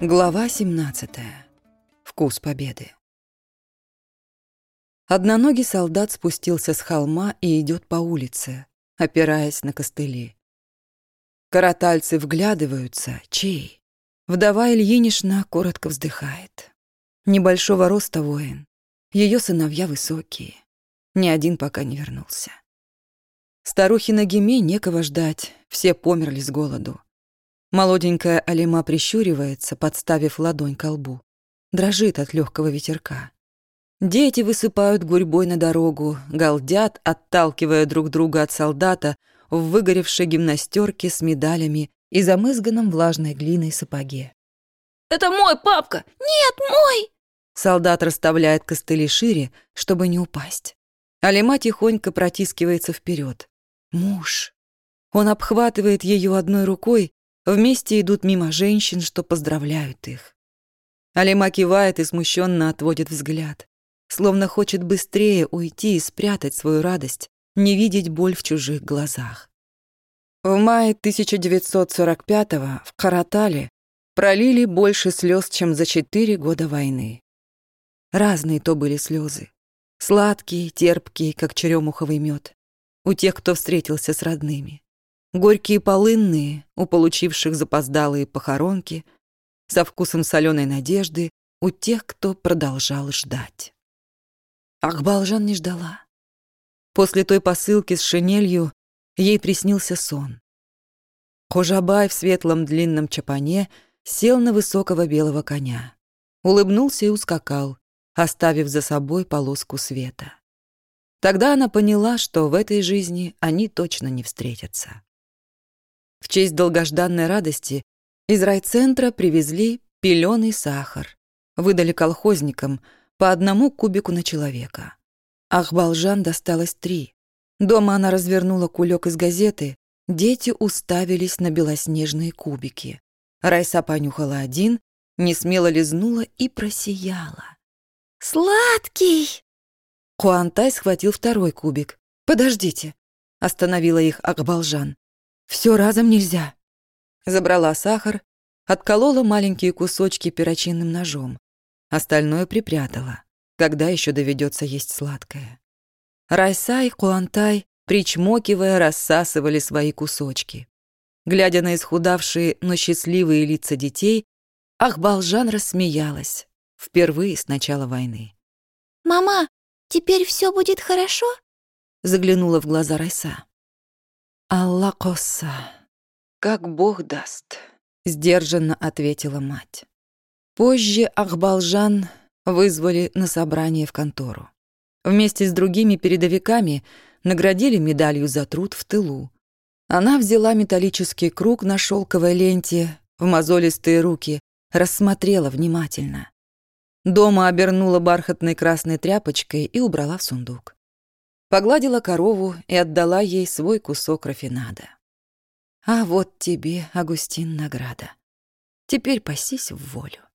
Глава 17. Вкус победы. Одноногий солдат спустился с холма и идет по улице, опираясь на костыли. Каратальцы вглядываются, чей? Вдова Ильинишна коротко вздыхает. Небольшого роста воин. Ее сыновья высокие. Ни один пока не вернулся. Старухи на Гиме некого ждать, все померли с голоду. Молоденькая Алима прищуривается, подставив ладонь к лбу. Дрожит от легкого ветерка. Дети высыпают гурьбой на дорогу, галдят, отталкивая друг друга от солдата в выгоревшей гимнастерке с медалями и замызганном влажной глиной сапоге. «Это мой папка! Нет, мой!» Солдат расставляет костыли шире, чтобы не упасть. Алима тихонько протискивается вперед. Муж. Он обхватывает ее одной рукой, вместе идут мимо женщин, что поздравляют их. Алима кивает и смущенно отводит взгляд, словно хочет быстрее уйти и спрятать свою радость, не видеть боль в чужих глазах. В мае 1945-го в Каратале пролили больше слез, чем за четыре года войны. Разные то были слезы. Сладкие, терпкие, как черемуховый мед у тех, кто встретился с родными. Горькие полынные, у получивших запоздалые похоронки, со вкусом соленой надежды у тех, кто продолжал ждать. Ахбалжан не ждала. После той посылки с шинелью ей приснился сон. Хожабай в светлом длинном чапане сел на высокого белого коня, улыбнулся и ускакал, оставив за собой полоску света. Тогда она поняла, что в этой жизни они точно не встретятся. В честь долгожданной радости из райцентра привезли пелёный сахар, выдали колхозникам по одному кубику на человека. Ахбалжан досталось три. Дома она развернула кулек из газеты, дети уставились на белоснежные кубики. Райса понюхала один, несмело лизнула и просияла. «Сладкий!» Хуантай схватил второй кубик. «Подождите», — остановила их Акбалжан. «Все разом нельзя». Забрала сахар, отколола маленькие кусочки перочинным ножом. Остальное припрятала, когда еще доведется есть сладкое. Райса и Хуантай, причмокивая, рассасывали свои кусочки. Глядя на исхудавшие, но счастливые лица детей, Ахбалжан рассмеялась. Впервые с начала войны. «Мама, Теперь все будет хорошо?» Заглянула в глаза Райса. «Аллахоса, как Бог даст», — сдержанно ответила мать. Позже Ахбалжан вызвали на собрание в контору. Вместе с другими передовиками наградили медалью за труд в тылу. Она взяла металлический круг на шелковой ленте в мозолистые руки, рассмотрела внимательно. Дома обернула бархатной красной тряпочкой и убрала в сундук. Погладила корову и отдала ей свой кусок рафинада. А вот тебе, Агустин, награда. Теперь пасись в волю.